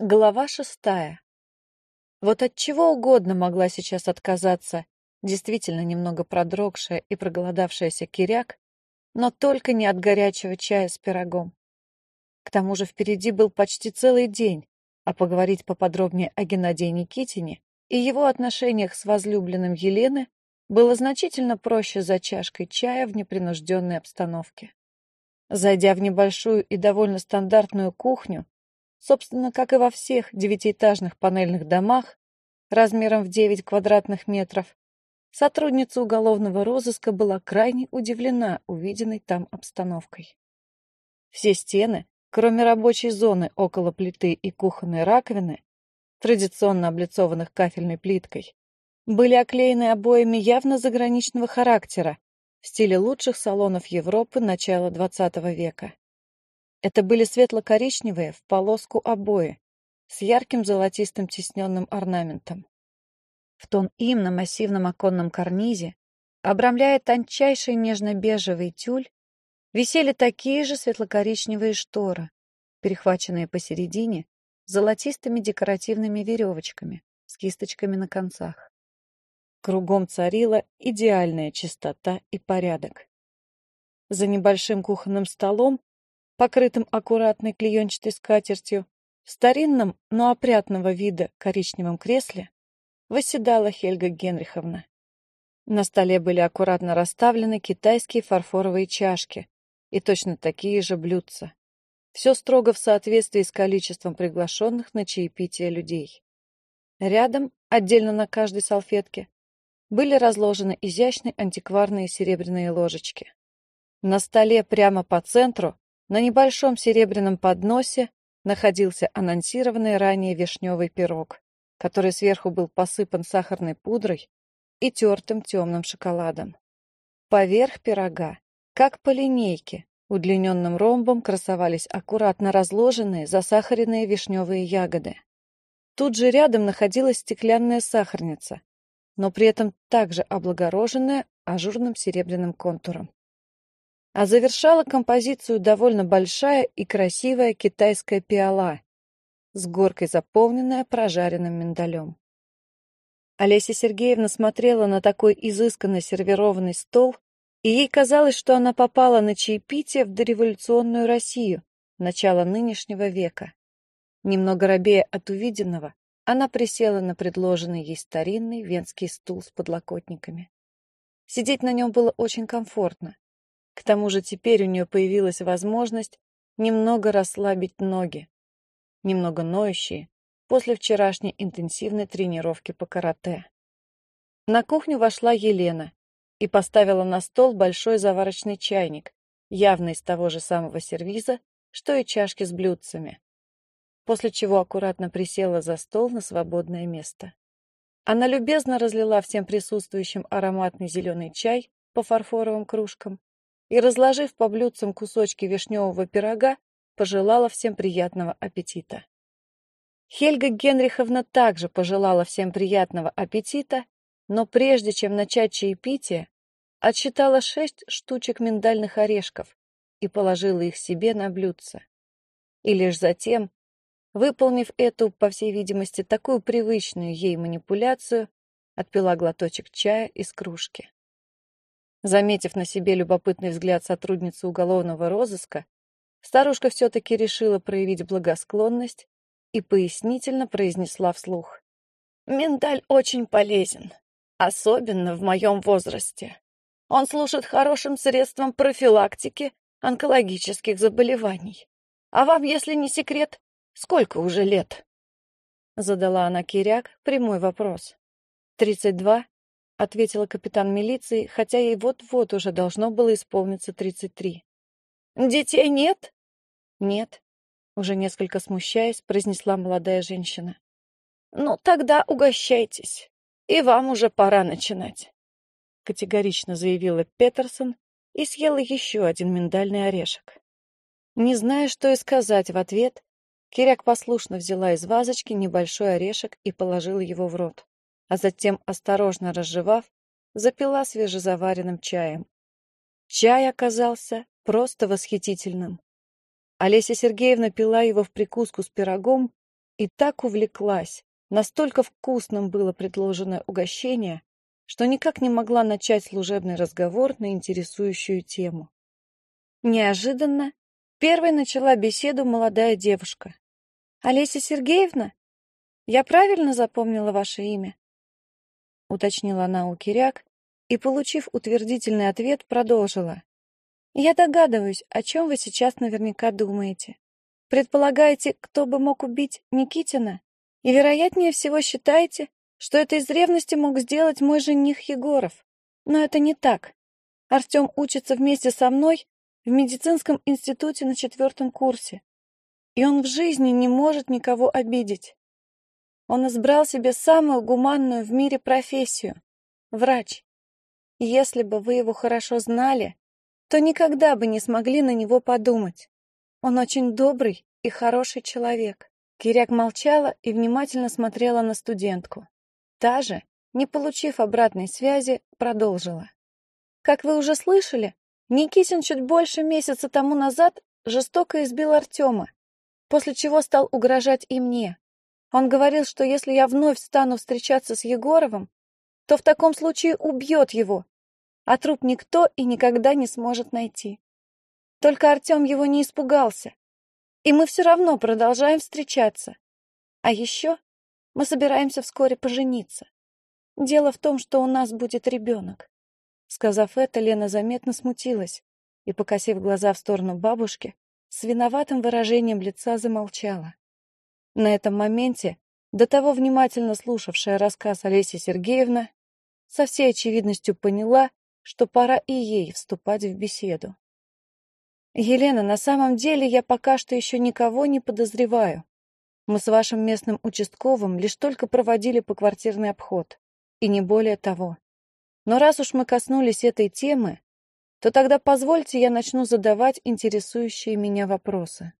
Глава шестая. Вот от чего угодно могла сейчас отказаться действительно немного продрогшая и проголодавшаяся киряк, но только не от горячего чая с пирогом. К тому же впереди был почти целый день, а поговорить поподробнее о Геннадии Никитине и его отношениях с возлюбленным Елены было значительно проще за чашкой чая в непринужденной обстановке. Зайдя в небольшую и довольно стандартную кухню, Собственно, как и во всех девятиэтажных панельных домах размером в 9 квадратных метров, сотрудница уголовного розыска была крайне удивлена увиденной там обстановкой. Все стены, кроме рабочей зоны около плиты и кухонной раковины, традиционно облицованных кафельной плиткой, были оклеены обоями явно заграничного характера в стиле лучших салонов Европы начала XX века. Это были светло-коричневые в полоску обои с ярким золотистым тисненным орнаментом. В тон им на массивном оконном карнизе, обрамляя тончайший нежно-бежевый тюль, висели такие же светло-коричневые шторы, перехваченные посередине золотистыми декоративными веревочками с кисточками на концах. Кругом царила идеальная чистота и порядок. За небольшим кухонным столом покрытым аккуратной клеенчатой скатертью, в старинном, но опрятного вида коричневом кресле восседала Хельга Генриховна. На столе были аккуратно расставлены китайские фарфоровые чашки и точно такие же блюдца. Все строго в соответствии с количеством приглашенных на чаепитие людей. Рядом, отдельно на каждой салфетке, были разложены изящные антикварные серебряные ложечки. На столе прямо по центру на небольшом серебряном подносе находился анонсированный ранее вишневый пирог, который сверху был посыпан сахарной пудрой и тертым темным шоколадом. Поверх пирога, как по линейке, удлиненным ромбом красовались аккуратно разложенные засахаренные вишневые ягоды. Тут же рядом находилась стеклянная сахарница, но при этом также облагороженная ажурным серебряным контуром а завершала композицию довольно большая и красивая китайская пиала, с горкой заполненная прожаренным миндалем. Олеся Сергеевна смотрела на такой изысканно сервированный стол, и ей казалось, что она попала на чаепитие в дореволюционную Россию начала нынешнего века. Немного робея от увиденного, она присела на предложенный ей старинный венский стул с подлокотниками. Сидеть на нем было очень комфортно, к тому же теперь у нее появилась возможность немного расслабить ноги, немного ноющие, после вчерашней интенсивной тренировки по карате. На кухню вошла Елена и поставила на стол большой заварочный чайник, явно из того же самого сервиза, что и чашки с блюдцами, после чего аккуратно присела за стол на свободное место. Она любезно разлила всем присутствующим ароматный зеленый чай по фарфоровым кружкам и, разложив по блюдцам кусочки вишневого пирога, пожелала всем приятного аппетита. Хельга Генриховна также пожелала всем приятного аппетита, но прежде чем начать чаепитие, отсчитала шесть штучек миндальных орешков и положила их себе на блюдце. И лишь затем, выполнив эту, по всей видимости, такую привычную ей манипуляцию, отпила глоточек чая из кружки. Заметив на себе любопытный взгляд сотрудницы уголовного розыска, старушка все-таки решила проявить благосклонность и пояснительно произнесла вслух. «Миндаль очень полезен, особенно в моем возрасте. Он служит хорошим средством профилактики онкологических заболеваний. А вам, если не секрет, сколько уже лет?» Задала она Киряк прямой вопрос. «Тридцать два — ответила капитан милиции, хотя ей вот-вот уже должно было исполниться тридцать три. «Детей нет?» «Нет», — уже несколько смущаясь, произнесла молодая женщина. «Ну, тогда угощайтесь, и вам уже пора начинать», — категорично заявила Петерсон и съела еще один миндальный орешек. Не зная, что и сказать в ответ, Киряк послушно взяла из вазочки небольшой орешек и положила его в рот а затем, осторожно разжевав, запила свежезаваренным чаем. Чай оказался просто восхитительным. Олеся Сергеевна пила его в прикуску с пирогом и так увлеклась, настолько вкусным было предложенное угощение, что никак не могла начать служебный разговор на интересующую тему. Неожиданно первой начала беседу молодая девушка. «Олеся Сергеевна? Я правильно запомнила ваше имя?» Уточнила она у Киряк и, получив утвердительный ответ, продолжила. «Я догадываюсь, о чем вы сейчас наверняка думаете. Предполагаете, кто бы мог убить Никитина? И, вероятнее всего, считаете, что это из ревности мог сделать мой жених Егоров. Но это не так. Артем учится вместе со мной в медицинском институте на четвертом курсе. И он в жизни не может никого обидеть. Он избрал себе самую гуманную в мире профессию — врач. И если бы вы его хорошо знали, то никогда бы не смогли на него подумать. Он очень добрый и хороший человек. Киряк молчала и внимательно смотрела на студентку. Та же, не получив обратной связи, продолжила. Как вы уже слышали, Никитин чуть больше месяца тому назад жестоко избил Артема, после чего стал угрожать и мне. Он говорил, что если я вновь стану встречаться с Егоровым, то в таком случае убьет его, а труп никто и никогда не сможет найти. Только Артем его не испугался, и мы все равно продолжаем встречаться. А еще мы собираемся вскоре пожениться. Дело в том, что у нас будет ребенок. Сказав это, Лена заметно смутилась и, покосив глаза в сторону бабушки, с виноватым выражением лица замолчала. На этом моменте, до того внимательно слушавшая рассказ Олеся Сергеевна, со всей очевидностью поняла, что пора и ей вступать в беседу. «Елена, на самом деле я пока что еще никого не подозреваю. Мы с вашим местным участковым лишь только проводили поквартирный обход, и не более того. Но раз уж мы коснулись этой темы, то тогда позвольте я начну задавать интересующие меня вопросы.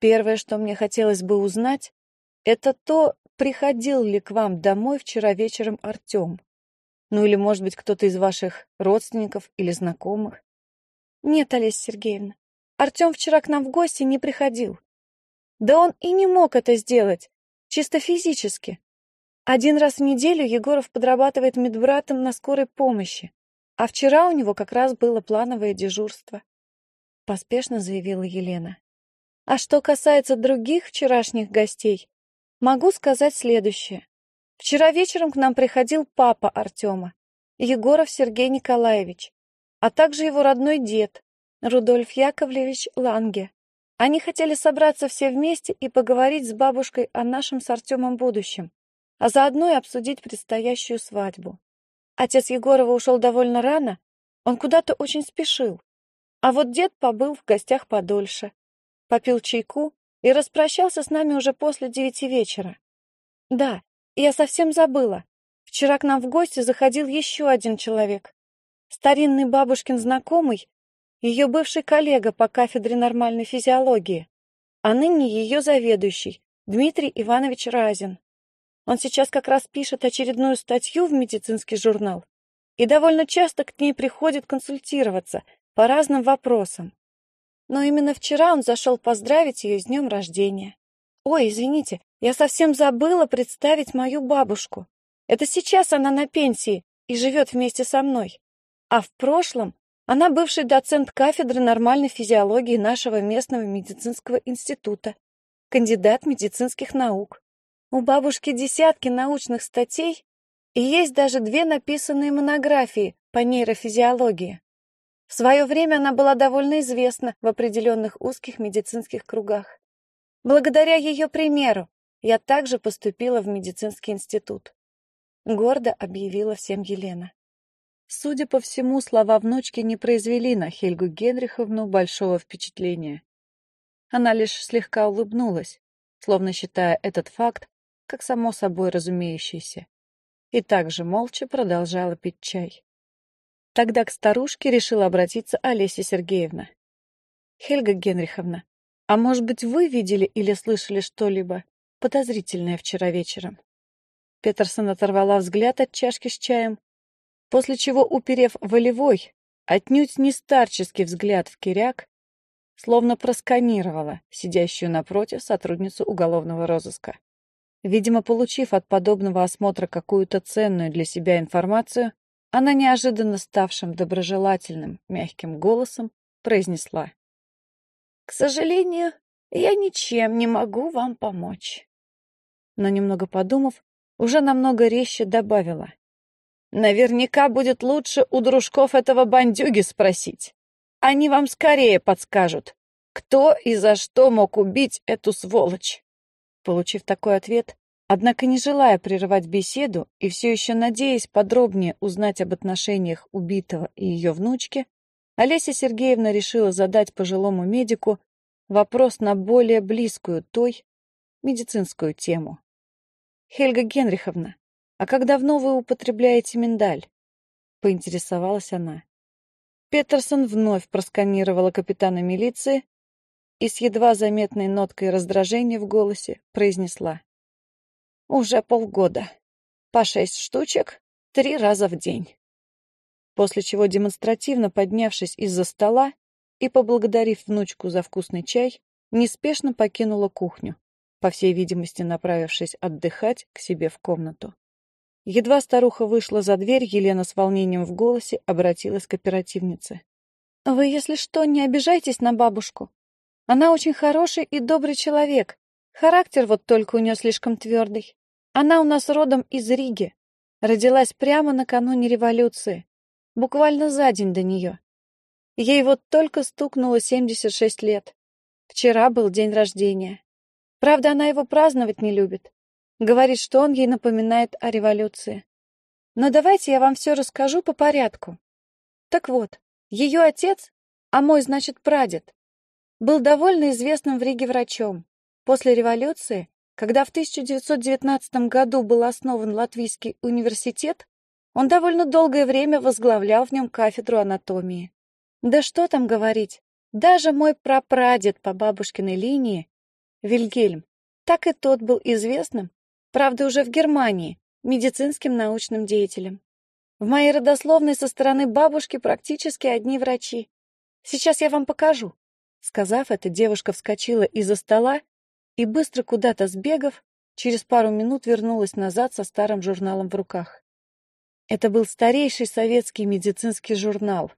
Первое, что мне хотелось бы узнать, это то, приходил ли к вам домой вчера вечером Артем. Ну или, может быть, кто-то из ваших родственников или знакомых. Нет, Олеся Сергеевна, Артем вчера к нам в гости не приходил. Да он и не мог это сделать, чисто физически. Один раз в неделю Егоров подрабатывает медбратом на скорой помощи, а вчера у него как раз было плановое дежурство. Поспешно заявила Елена. А что касается других вчерашних гостей, могу сказать следующее. Вчера вечером к нам приходил папа Артема, Егоров Сергей Николаевич, а также его родной дед, Рудольф Яковлевич Ланге. Они хотели собраться все вместе и поговорить с бабушкой о нашем с Артемом будущем а заодно и обсудить предстоящую свадьбу. Отец Егорова ушел довольно рано, он куда-то очень спешил. А вот дед побыл в гостях подольше, попил чайку и распрощался с нами уже после девяти вечера. Да, я совсем забыла. Вчера к нам в гости заходил еще один человек. Старинный бабушкин знакомый, ее бывший коллега по кафедре нормальной физиологии, а ныне ее заведующий, Дмитрий Иванович Разин. Он сейчас как раз пишет очередную статью в медицинский журнал и довольно часто к ней приходит консультироваться по разным вопросам. Но именно вчера он зашел поздравить ее с днем рождения. Ой, извините, я совсем забыла представить мою бабушку. Это сейчас она на пенсии и живет вместе со мной. А в прошлом она бывший доцент кафедры нормальной физиологии нашего местного медицинского института, кандидат медицинских наук. У бабушки десятки научных статей, и есть даже две написанные монографии по нейрофизиологии. В свое время она была довольно известна в определенных узких медицинских кругах. Благодаря ее примеру я также поступила в медицинский институт. Гордо объявила всем Елена. Судя по всему, слова внучки не произвели на Хельгу Генриховну большого впечатления. Она лишь слегка улыбнулась, словно считая этот факт как само собой разумеющееся, и также молча продолжала пить чай. Тогда к старушке решила обратиться Олеся Сергеевна. «Хельга Генриховна, а может быть, вы видели или слышали что-либо подозрительное вчера вечером?» Петерсон оторвала взгляд от чашки с чаем, после чего, уперев волевой, отнюдь не старческий взгляд в киряк, словно просканировала сидящую напротив сотрудницу уголовного розыска. Видимо, получив от подобного осмотра какую-то ценную для себя информацию, она неожиданно ставшим доброжелательным, мягким голосом произнесла. «К сожалению, я ничем не могу вам помочь». Но немного подумав, уже намного резче добавила. «Наверняка будет лучше у дружков этого бандюги спросить. Они вам скорее подскажут, кто и за что мог убить эту сволочь». Получив такой ответ, однако не желая прерывать беседу и все еще надеясь подробнее узнать об отношениях убитого и ее внучки, Олеся Сергеевна решила задать пожилому медику вопрос на более близкую той медицинскую тему. «Хельга Генриховна, а как давно вы употребляете миндаль?» — поинтересовалась она. Петерсон вновь просканировала капитана милиции и с едва заметной ноткой раздражения в голосе произнесла. «Уже полгода. По шесть штучек, три раза в день». После чего, демонстративно поднявшись из-за стола и поблагодарив внучку за вкусный чай, неспешно покинула кухню, по всей видимости направившись отдыхать к себе в комнату. Едва старуха вышла за дверь, Елена с волнением в голосе обратилась к оперативнице. «Вы, если что, не обижайтесь на бабушку. Она очень хороший и добрый человек. Характер вот только у нее слишком твердый. Она у нас родом из Риги. Родилась прямо накануне революции. Буквально за день до нее. Ей вот только стукнуло 76 лет. Вчера был день рождения. Правда, она его праздновать не любит. Говорит, что он ей напоминает о революции. Но давайте я вам все расскажу по порядку. Так вот, ее отец, а мой, значит, прадед, был довольно известным в Риге врачом. После революции, когда в 1919 году был основан Латвийский университет, он довольно долгое время возглавлял в нем кафедру анатомии. Да что там говорить, даже мой прапрадед по бабушкиной линии, Вильгельм, так и тот был известным, правда уже в Германии, медицинским научным деятелем. В моей родословной со стороны бабушки практически одни врачи. Сейчас я вам покажу. Сказав это, девушка вскочила из-за стола и, быстро куда-то сбегав, через пару минут вернулась назад со старым журналом в руках. Это был старейший советский медицинский журнал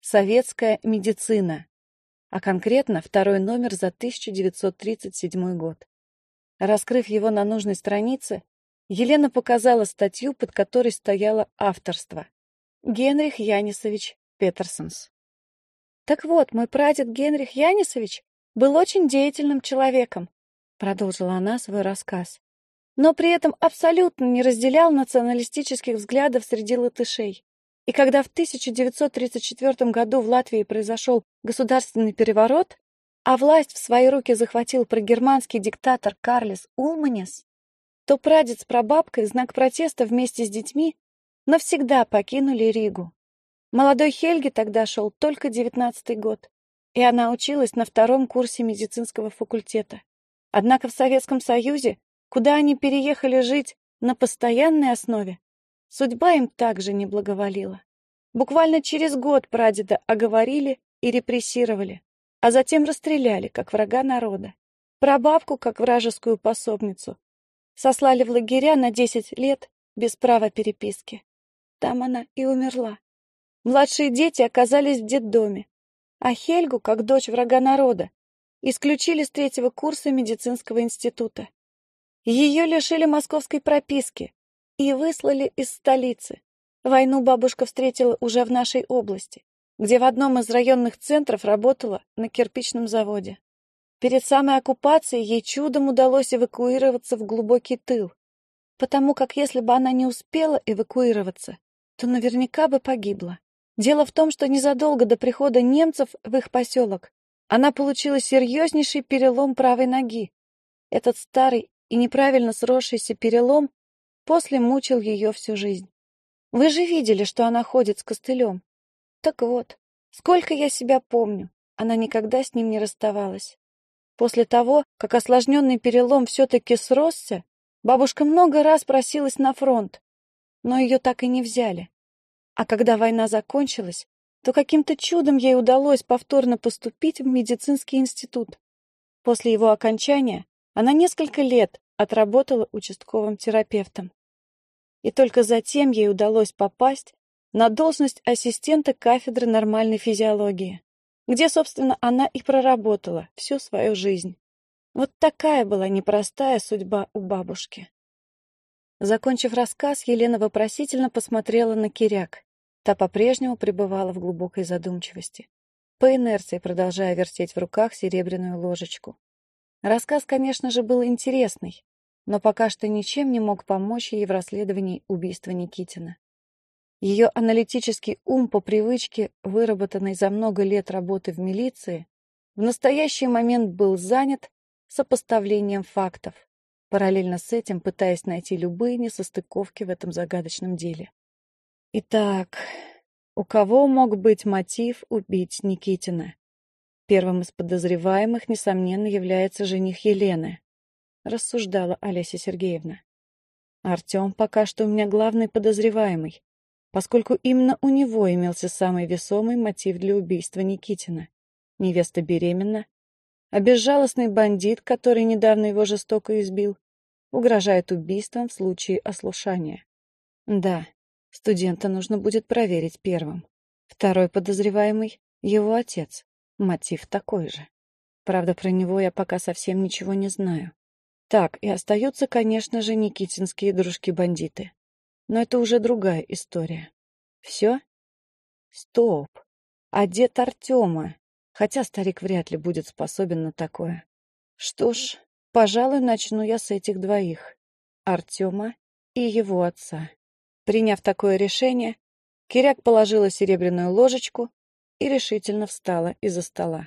«Советская медицина», а конкретно второй номер за 1937 год. Раскрыв его на нужной странице, Елена показала статью, под которой стояло авторство. Генрих Янисович Петерсонс. Так вот, мой прадед Генрих Янисович был очень деятельным человеком, продолжила она свой рассказ, но при этом абсолютно не разделял националистических взглядов среди латышей. И когда в 1934 году в Латвии произошел государственный переворот, а власть в свои руки захватил прогерманский диктатор Карлис Улманис, то прадед с прабабкой в знак протеста вместе с детьми навсегда покинули Ригу. Молодой Хельге тогда шел только девятнадцатый год, и она училась на втором курсе медицинского факультета. Однако в Советском Союзе, куда они переехали жить на постоянной основе, судьба им также не благоволила. Буквально через год прадеда оговорили и репрессировали, а затем расстреляли, как врага народа. Прабабку, как вражескую пособницу, сослали в лагеря на десять лет без права переписки. Там она и умерла. Младшие дети оказались в детдоме, а Хельгу, как дочь врага народа, исключили с третьего курса медицинского института. Ее лишили московской прописки и выслали из столицы. Войну бабушка встретила уже в нашей области, где в одном из районных центров работала на кирпичном заводе. Перед самой оккупацией ей чудом удалось эвакуироваться в глубокий тыл, потому как если бы она не успела эвакуироваться, то наверняка бы погибла. Дело в том, что незадолго до прихода немцев в их поселок она получила серьезнейший перелом правой ноги. Этот старый и неправильно сросшийся перелом после мучил ее всю жизнь. Вы же видели, что она ходит с костылем. Так вот, сколько я себя помню, она никогда с ним не расставалась. После того, как осложненный перелом все-таки сросся, бабушка много раз просилась на фронт, но ее так и не взяли. А когда война закончилась, то каким-то чудом ей удалось повторно поступить в медицинский институт. После его окончания она несколько лет отработала участковым терапевтом. И только затем ей удалось попасть на должность ассистента кафедры нормальной физиологии, где, собственно, она и проработала всю свою жизнь. Вот такая была непростая судьба у бабушки. Закончив рассказ, Елена вопросительно посмотрела на Киряк. Та по-прежнему пребывала в глубокой задумчивости, по инерции продолжая вертеть в руках серебряную ложечку. Рассказ, конечно же, был интересный, но пока что ничем не мог помочь ей в расследовании убийства Никитина. Ее аналитический ум по привычке, выработанной за много лет работы в милиции, в настоящий момент был занят сопоставлением фактов, параллельно с этим пытаясь найти любые несостыковки в этом загадочном деле. Итак, у кого мог быть мотив убить Никитина? Первым из подозреваемых, несомненно, является жених Елены, рассуждала Олеся Сергеевна. Артем пока что у меня главный подозреваемый, поскольку именно у него имелся самый весомый мотив для убийства Никитина. Невеста беременна, а безжалостный бандит, который недавно его жестоко избил, угрожает убийством в случае ослушания. Да, Студента нужно будет проверить первым. Второй подозреваемый — его отец. Мотив такой же. Правда, про него я пока совсем ничего не знаю. Так, и остаются, конечно же, никитинские дружки-бандиты. Но это уже другая история. Все? Стоп. А дед Артема? Хотя старик вряд ли будет способен на такое. Что ж, пожалуй, начну я с этих двоих. Артема и его отца. Приняв такое решение, Киряк положила серебряную ложечку и решительно встала из-за стола.